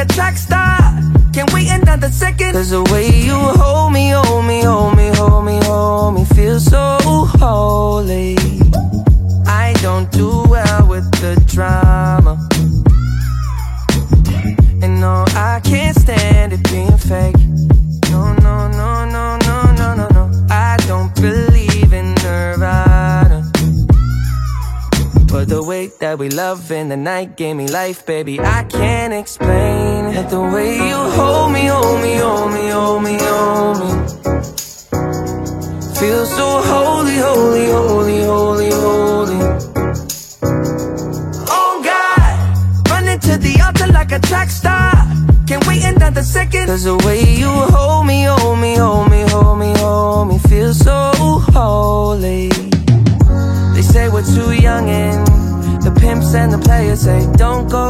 A track star. Can't wait another second. Cause the way you hold me, hold me, hold me, hold me, hold me, feel so holy. I don't do well with the drama. And no, I can't stand it being fake. No, no, no, no, no, no, no, no. I don't believe in Nirvana. But the way that we love in the night gave me life, baby. I can't explain that the way you hold me, hold me, hold me, hold me, hold me. Feel so holy, holy, holy, holy, holy. Oh God, running to the altar like a track star. Can't wait another second. Cause the way you hold me, hold me, hold me, hold me, hold me, feel so holy. They say we're too young and the pimps and the players say don't go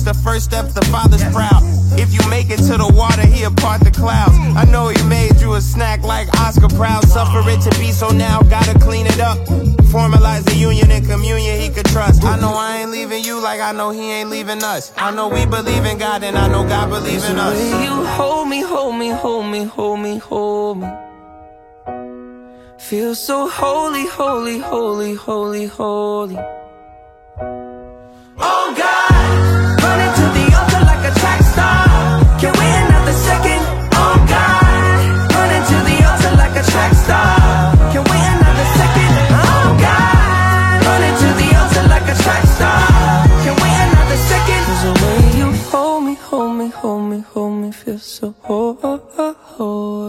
takes the first step, the father's proud. If you make it to the water, he'll part the clouds. I know he made you a snack like Oscar Proud. Suffer it to be so now, gotta clean it up. Formalize the union and communion he could trust. I know I ain't leaving you like I know he ain't leaving us. I know we believe in God and I know God believes in us. you hold me, hold me, hold me, hold me, hold me. Feel so holy, holy, holy, holy, holy. hold me, hold me, feel so whole.